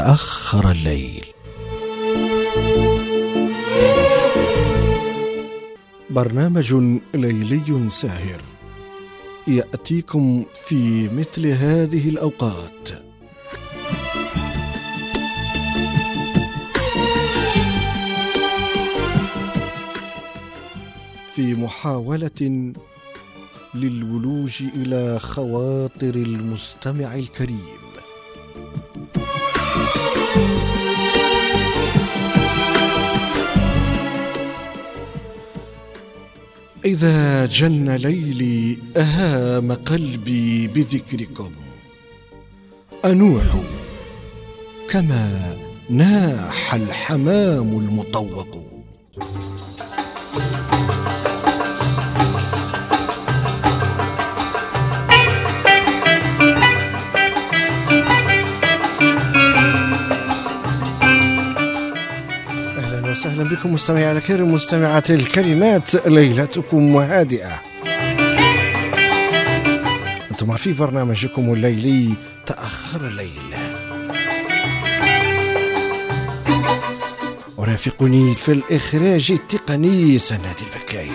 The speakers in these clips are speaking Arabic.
تأخر الليل. برنامج ليلي ساهر. يأتيكم في مثل هذه الأوقات. في محاولة للولوج إلى خواطر المستمع الكريم. إذا جن ليلي أهام قلبي بذكركم. أنوح كما ناح الحمام المطوق. وسهلا بكم مستمعي الكريم مستمعات الكلمات ليلتكم هادئة. أنتم في برنامجكم الليلي تأخر الليل. ورافقني في الإخراج التقني سناد البكاي.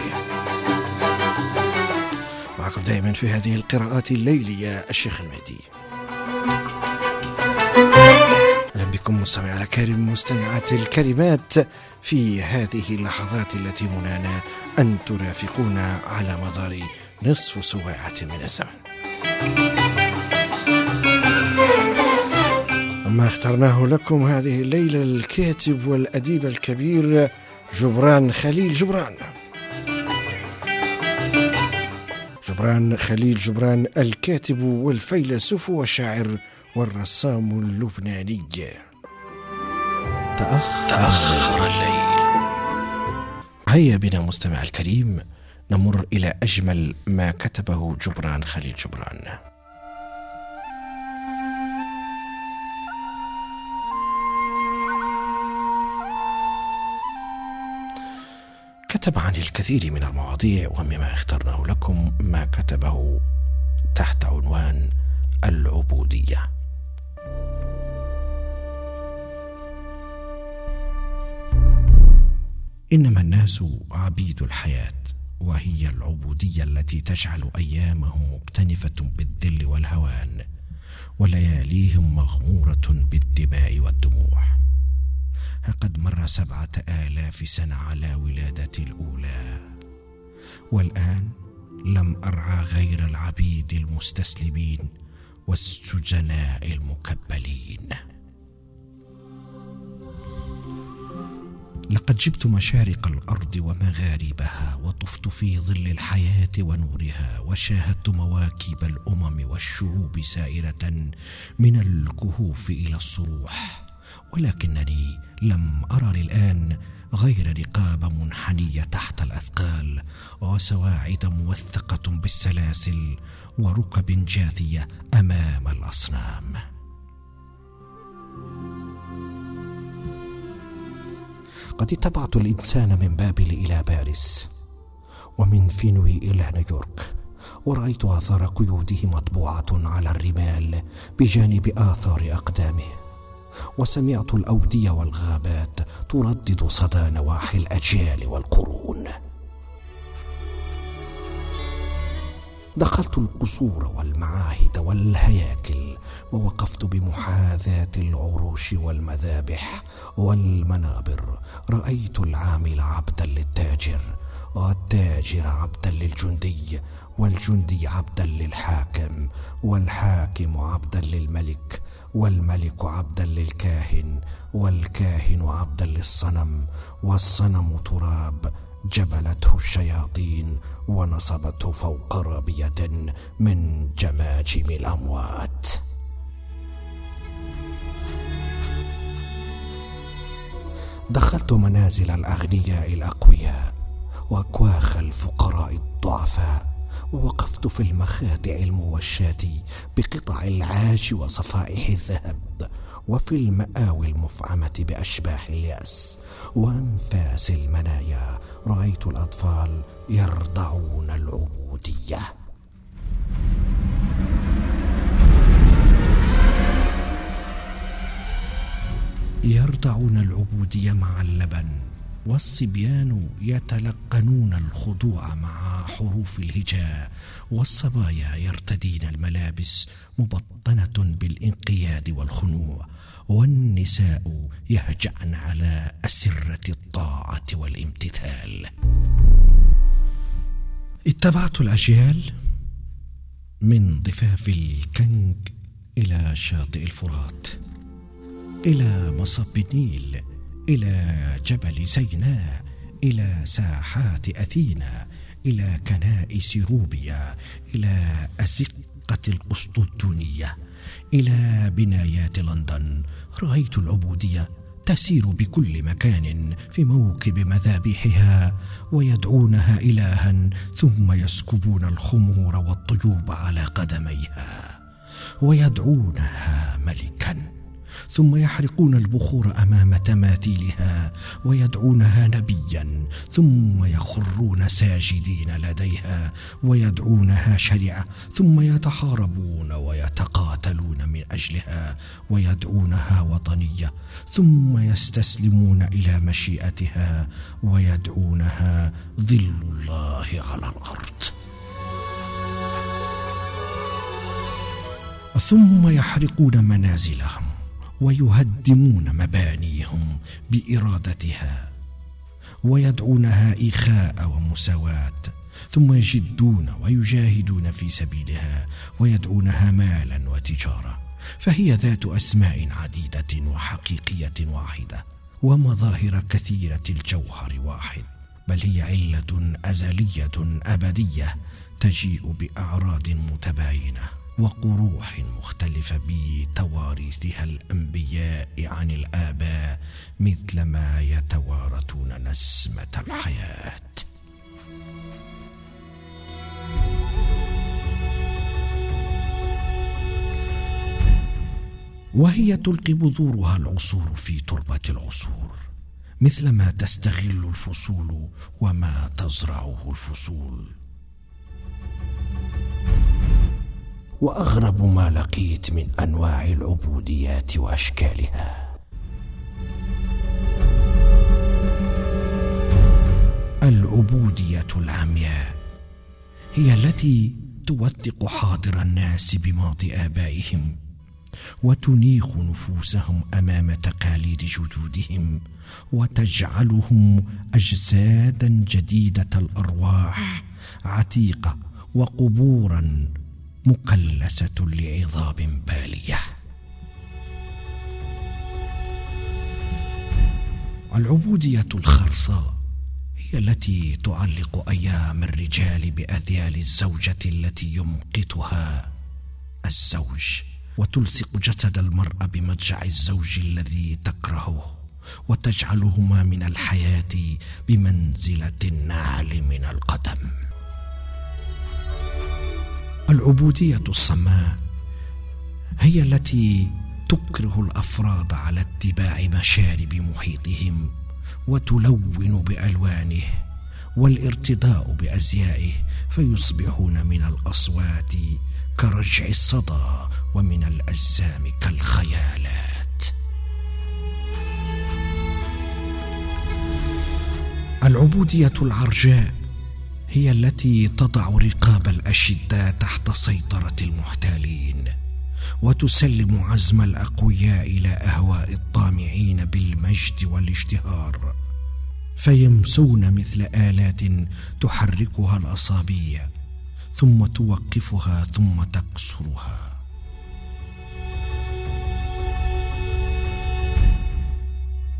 معكم دائما في هذه القراءات الليلية الشيخ المهدي. بكم مستمعي الكريم مستمعات الكلمات في هذه اللحظات التي منانا أن ترافقونا على مدار نصف سواعة من الزمن. أما اخترناه لكم هذه الليلة الكاتب والأديب الكبير جبران خليل جبران جبران خليل جبران الكاتب والفيلسوف والشاعر والرسام اللبناني. تأخر, تأخر الليل. هيا بنا مستمع الكريم نمر إلى أجمل ما كتبه جبران خليل جبران. كتب عن الكثير من المواضيع ومما اخترناه لكم ما كتبه تحت عنوان العبودية. إنما الناس عبيد الحياة وهي العبودية التي تجعل ايامهم مكتنفة بالذل والهوان ولياليهم مغمورة بالدماء والدموع. قد مر سبعة آلاف سنة على ولادتي الأولى والآن لم أرعى غير العبيد المستسلمين والسجناء المكبلين. لقد جبت مشارق الأرض ومغاربها وطفت في ظل الحياة ونورها وشاهدت مواكب الأمم والشعوب سائرة من الكهوف إلى الصروح. ولكنني لم أرى للآن غير رقاب منحنيه تحت الأثقال وسواعد موثقة بالسلاسل وركب جاثية أمام الأصنام. قد اتبعت الإنسان من بابل إلى باريس ومن فينوي إلى نيويورك ورأيت آثار قيوده مطبوعة على الرمال بجانب آثار أقدامه وسمعت الأودية والغابات تردد صدى نواحي الأجيال والقرون. دخلت القصور والمعاهد والهياكل ووقفت بمحاذاة العروش والمذابح والمنابر. رأيت العامل عبدا للتاجر والتاجر عبدا للجندي والجندي عبدا للحاكم والحاكم عبدا للملك والملك عبدا للكاهن والكاهن عبدا للصنم والصنم تراب. جبلته الشياطين ونصبته فوق رابية من جماجم الأموات. دخلت منازل الأغنياء الأقوياء واكواخ الفقراء الضعفاء ووقفت في المخادع الموشاة بقطع العاج وصفائح الذهب وفي المآوي المفعمة بأشباح اليأس وأنفاس المنايا رأيت الأطفال يرضعون العبودية. يرضعون العبودية مع اللبن والصبيان يتلقنون الخضوع مع حروف الهجاء والصبايا يرتدين الملابس مبطنة بالانقياد والخنوع. والنساء يهجعن على أسرة الطاعة والامتثال. اتبعت الأجيال من ضفاف الكنك إلى شاطئ الفرات إلى مصب النيل إلى جبل سيناء إلى ساحات أثينا إلى كنائس روبيا إلى أزقة القسطنطينية إلى بنايات لندن رأيت العبودية تسير بكل مكان في موكب مذابحها ويدعونها إلها ثم يسكبون الخمور والطيوب على قدميها ويدعونها ملكا. ثم يحرقون البخور أمام تماثيلها ويدعونها نبيا ثم يخرون ساجدين لديها ويدعونها شرعة ثم يتحاربون ويتقاتلون من أجلها ويدعونها وطنية ثم يستسلمون إلى مشيئتها ويدعونها ظل الله على الأرض. ثم يحرقون منازلهم. ويهدمون مبانيهم بإرادتها ويدعونها إخاء ومساواة ثم يجدون ويجاهدون في سبيلها ويدعونها مالا وتجارة فهي ذات أسماء عديدة وحقيقية واحدة ومظاهر كثيرة الجوهر واحد بل هي علة أزلية أبدية تجيء بأعراض متباينة. وقروح مختلفة بتواريثها الأنبياء عن الآباء مثلما يتوارثون نسمة الحياة. وهي تلقي بذورها العصور في تربة العصور مثلما تستغل الفصول وما تزرعه الفصول. وأغرب ما لقيت من أنواع العبوديات وأشكالها. العبودية العمياء هي التي توثق حاضر الناس بماضي آبائهم وتنيخ نفوسهم أمام تقاليد جدودهم وتجعلهم أجسادا جديدة الأرواح عتيقة وقبورا مكلسه لعظام بالية. العبودية الخرصاء هي التي تعلق أيام الرجال بأذيال الزوجة التي يمقتها الزوج وتلصق جسد المرأة بمضجع الزوج الذي تكرهه وتجعلهما من الحياة بمنزلة النعل من القدم. العبودية الصماء هي التي تكره الأفراد على اتباع مشارب محيطهم وتلون بألوانه والارتداء بأزيائه فيصبحون من الأصوات كرجع الصدى ومن الأجسام كالخيالات. العبودية العرجاء هي التي تضع رقاب الأشداء تحت سيطرة المحتالين وتسلم عزم الأقوياء إلى أهواء الطامعين بالمجد والاشتهار فيمسون مثل آلات تحركها الأصابيع ثم توقفها ثم تكسرها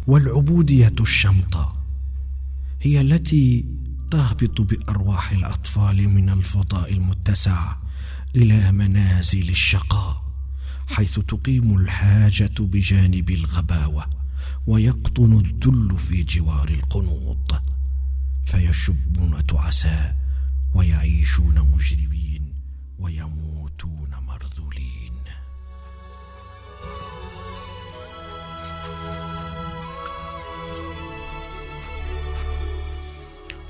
والعبودية الشمطة هي التي تهبط بأرواح الأطفال من الفضاء المتسع إلى منازل الشقاء حيث تقيم الحاجة بجانب الغباوة ويقطن الذل في جوار القنوط فيشبون تعساء ويعيشون مجرمين ويموتون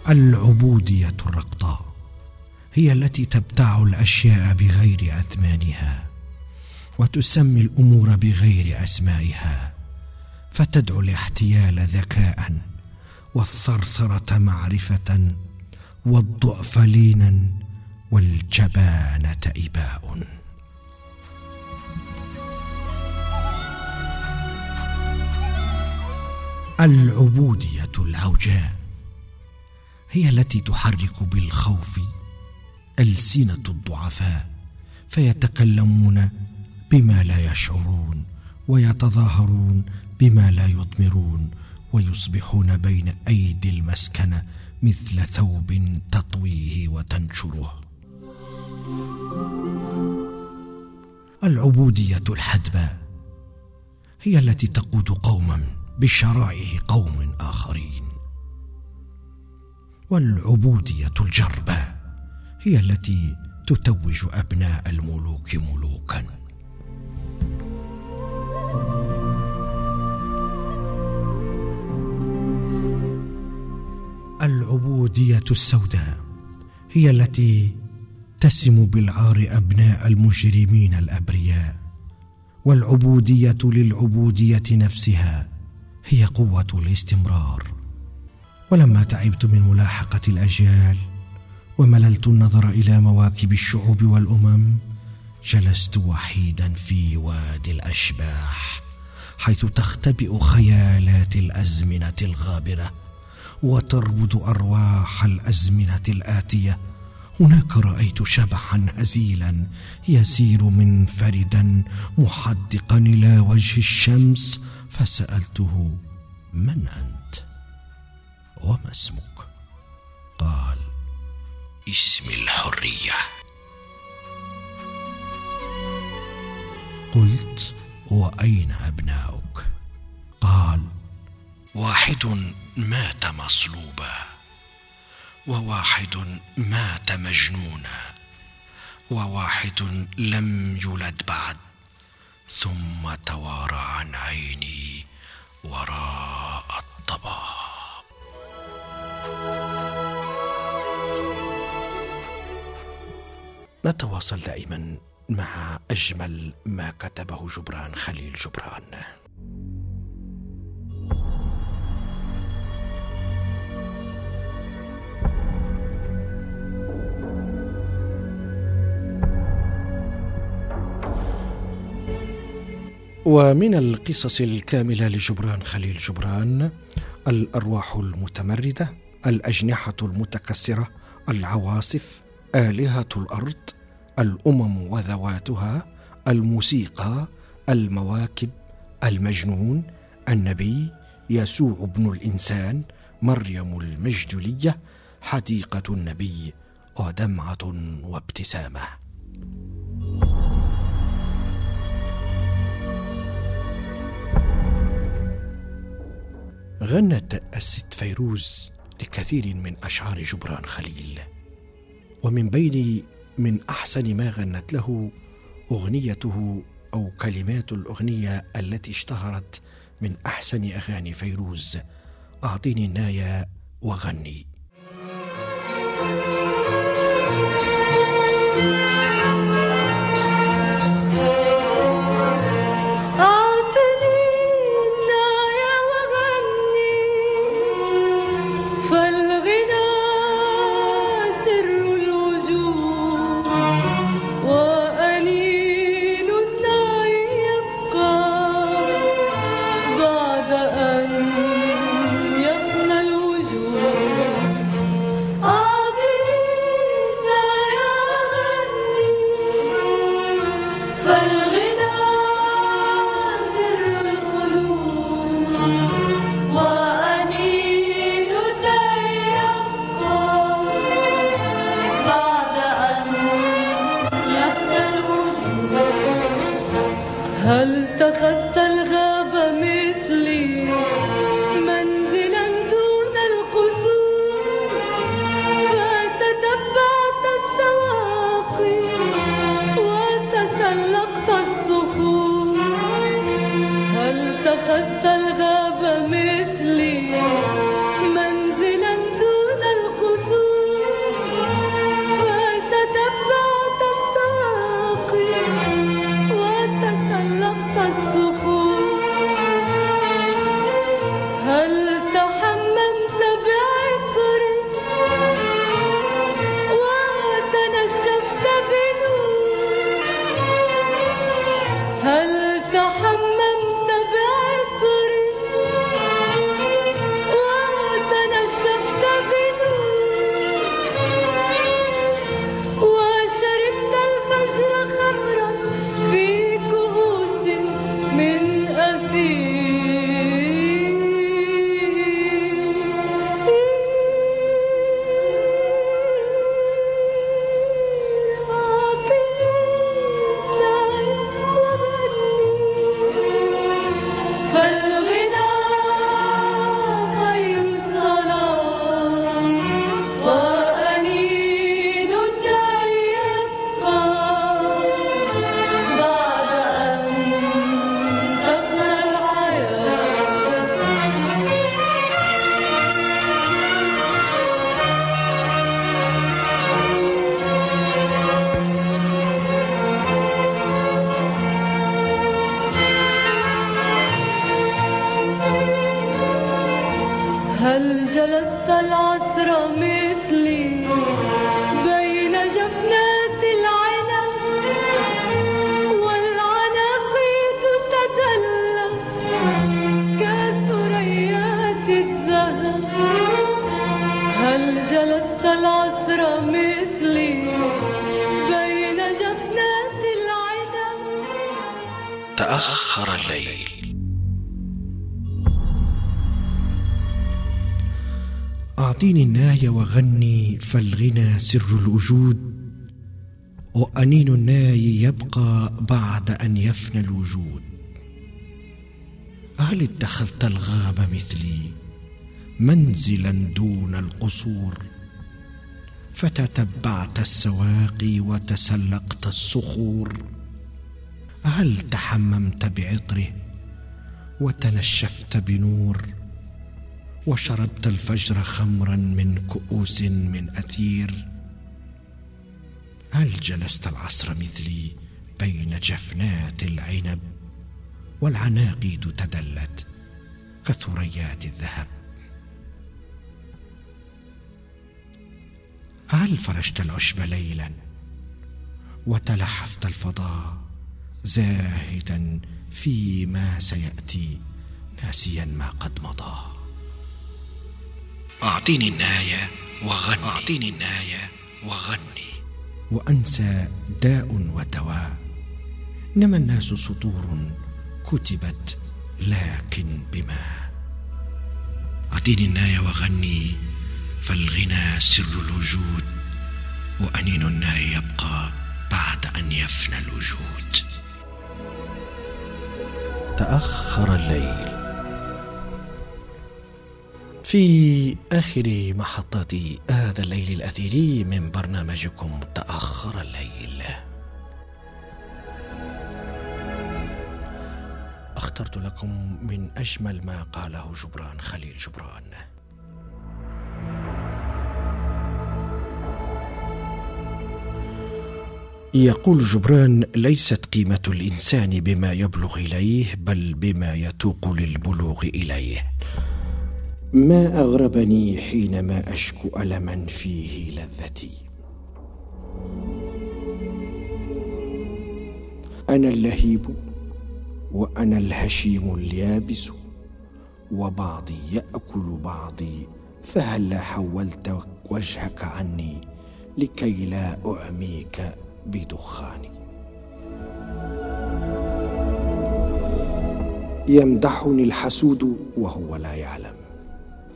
العبودية الرقطاء هي التي تبتاع الأشياء بغير أثمانها وتسمي الأمور بغير أسمائها فتدعو الاحتيال ذكاء والثرثرة معرفة والضعف لينا والجبانه اباء العبودية العوجاء هي التي تحرك بالخوف ألسنة الضعفاء فيتكلمون بما لا يشعرون ويتظاهرون بما لا يضمرون ويصبحون بين أيدي المسكنة مثل ثوب تطويه وتنشره. العبودية الحدباء هي التي تقود قوما بشرائع قوم آخرين. والعبودية الجرباء هي التي تتوج أبناء الملوك ملوكا. العبودية السوداء هي التي تسم بالعار أبناء المجرمين الأبرياء والعبودية للعبودية نفسها هي قوة الاستمرار. ولما تعبت من ملاحقة الأجيال ومللت النظر إلى مواكب الشعوب والأمم جلست وحيدا في وادي الأشباح حيث تختبئ خيالات الأزمنة الغابرة وتربد أرواح الأزمنة الآتية. هناك رأيت شبحا هزيلا يسير منفردا محدقا إلى وجه الشمس فسألته من أنت؟ وما اسمك؟ قال اسم الحرية. قلت وأين أبناؤك؟ قال واحد مات مصلوبا وواحد مات مجنونا وواحد لم يولد بعد ثم توارى عن عيني وراء الضباب نتواصل دائما مع أجمل ما كتبه جبران خليل جبران. ومن القصص الكاملة لجبران خليل جبران الأرواح المتمردة الأجنحة المتكسرة العواصف آلهة الأرض الأمم وذواتها الموسيقى المواكب المجنون النبي يسوع ابن الإنسان مريم المجدلية حديقة النبي ودمعة وابتسامة. غنت الست فيروز لكثير من أشعار جبران خليل ومن بين من أحسن ما غنت له أغنيته أو كلمات الأغنية التي اشتهرت من أحسن أغاني فيروز. أعطيني النايا وغني. تأخر هل جلست العسر مثلي؟ أعطيني الناي وغني فالغنى سر الوجود وأنين الناي يبقى بعد أن يفنى الوجود. هل اتخذت الغاب مثلي منزلا دون القصور؟ فتتبعت السواقي وتسلقت الصخور. هل تحممت بعطره وتنشفت بنور؟ وشربت الفجر خمرا من كؤوس من أثير. هل جلست العصر مثلي بين جفنات العنب؟ والعناقيد تدلت كثريات الذهب. هل فرشت العشب ليلا وتلحفت الفضاء زاهدا فيما سيأتي ناسيا ما قد مضى؟ أعطيني الناية وغني. أعطيني الناية وغني. وأنسى داء ودواء. انما الناس سطور كتبت لكن بما. أعطيني الناية وغني فالغنى سر الوجود. وأنين الناي يبقى بعد أن يفنى الوجود. تأخر الليل. في آخر محطات هذا الليل الاثيري من برنامجكم تأخر الليل. أخترت لكم من أجمل ما قاله جبران خليل جبران. يقول جبران ليست قيمة الإنسان بما يبلغ إليه بل بما يتوق للبلوغ إليه. ما أغربني حينما اشكو ألما فيه لذتي. أنا اللهيب وأنا الهشيم اليابس وبعضي يأكل بعضي فهلا حولت وجهك عني لكي لا أعميك بدخان يمدحني الحسود وهو لا يعلم.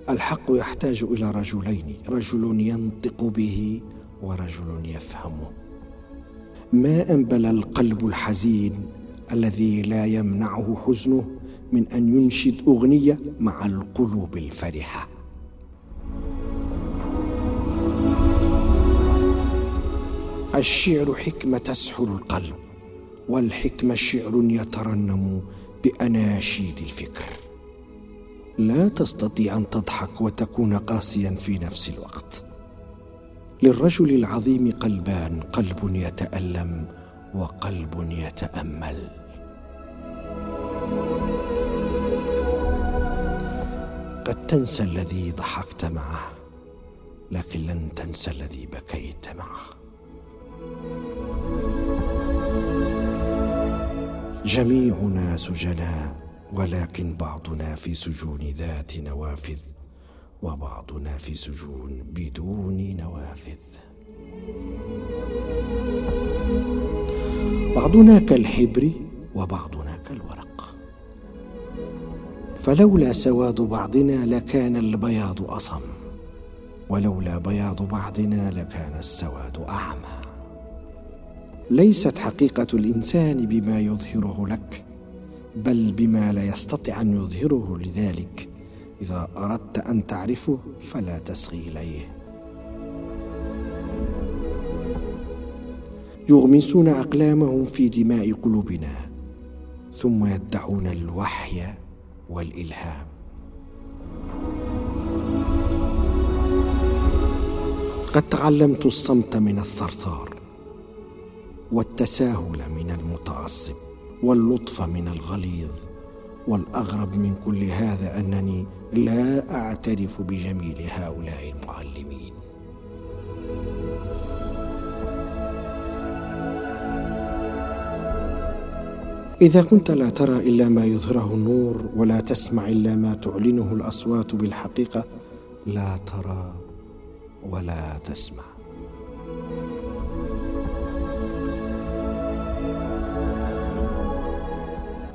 الحق يحتاج إلى رجلين رجل ينطق به ورجل يفهمه. ما أنبل القلب الحزين الذي لا يمنعه حزنه من أن ينشد أغنية مع القلوب الفرحة؟ الشعر حكمة تسحر القلب والحكمة شعر يترنم بأناشيد الفكر. لا تستطيع أن تضحك وتكون قاسيا في نفس الوقت. للرجل العظيم قلبان قلب يتألم وقلب يتأمل. قد تنسى الذي ضحكت معه لكن لن تنسى الذي بكيت معه. جميعنا سجناء ولكن بعضنا في سجون ذات نوافذ وبعضنا في سجون بدون نوافذ. بعضنا كالحبر وبعضنا كالورق. فلولا سواد بعضنا لكان البياض أصم ولولا بياض بعضنا لكان السواد أعمى. ليست حقيقة الإنسان بما يظهره لك بل بما لا يستطيع أن يظهره لذلك. إذا أردت أن تعرفه فلا تصغي إليه. يغمسون أقلامهم في دماء قلوبنا ثم يدعون الوحي والإلهام. قد تعلمت الصمت من الثرثار والتساهل من المتعصب. واللطف من الغليظ والأغرب من كل هذا أنني لا أعترف بجميل هؤلاء المعلمين. إذا كنت لا ترى إلا ما يظهره النور ولا تسمع إلا ما تعلنه الأصوات بالحقيقة لا ترى ولا تسمع.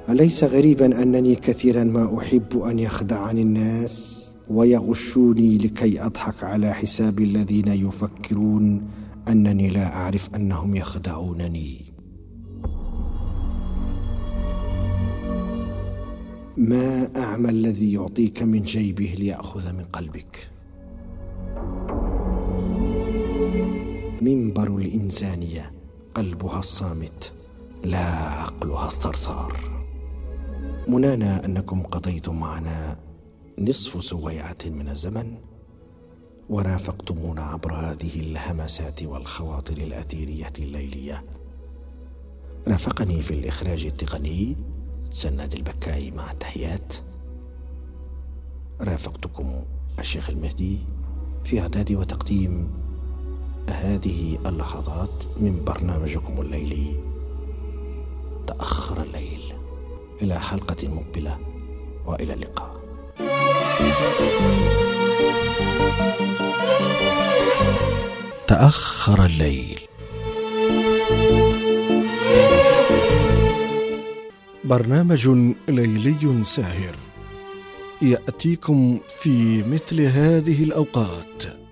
أليس غريبا أنني كثيرا ما أحب أن يخدعني الناس ويغشوني لكي أضحك على حساب الذين يفكرون أنني لا أعرف أنهم يخدعونني؟ ما أعمى الذي يعطيك من جيبه ليأخذ من قلبك؟ منبر الإنسانية قلبها الصامت لا عقلها الثرثار. منانا أنكم قضيتم معنا نصف سويعه من الزمن ورافقتمونا عبر هذه الهمسات والخواطر الأثيرية الليلية. رافقني في الإخراج التقني سناد البكاي مع التحيات. رافقتكم الشيخ المهدي في أعداد وتقديم هذه اللحظات من برنامجكم الليلي. تأخر الليل. إلى حلقة مقبلة وإلى اللقاء. تأخر الليل. برنامج ليلي ساهر. يأتيكم في مثل هذه الأوقات.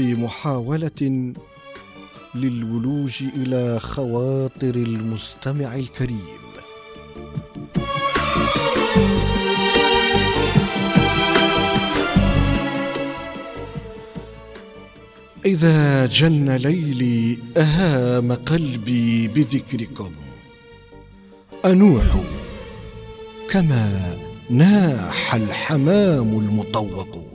في محاولة للولوج إلى خواطر المستمع الكريم. إذا جن ليلي أهام قلبي بذكركم. أنوح كما ناح الحمام المطوق.